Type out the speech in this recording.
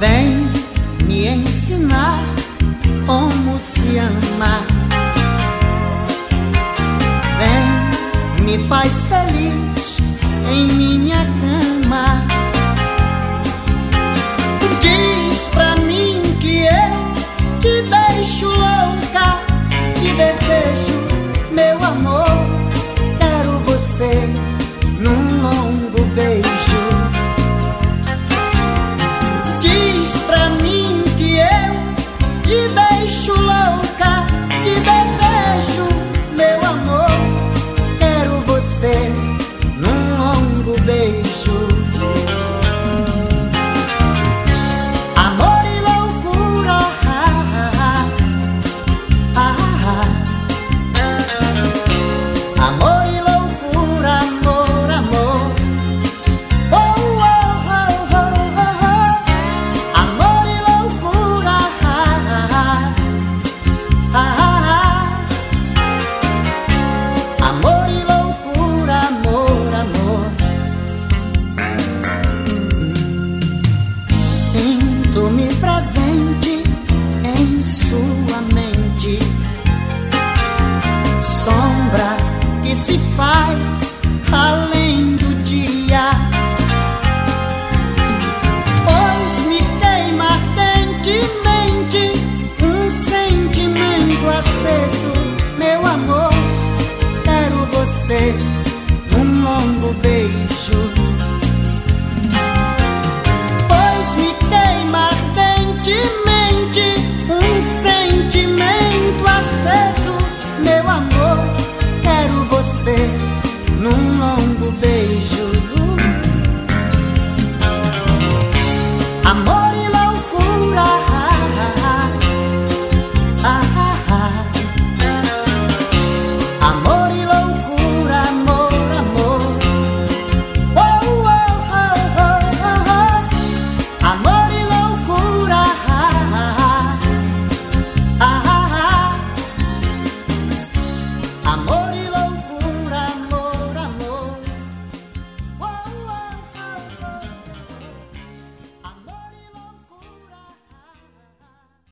Vem me ensinar como se amar. Vem, me faz feliz em minha casa.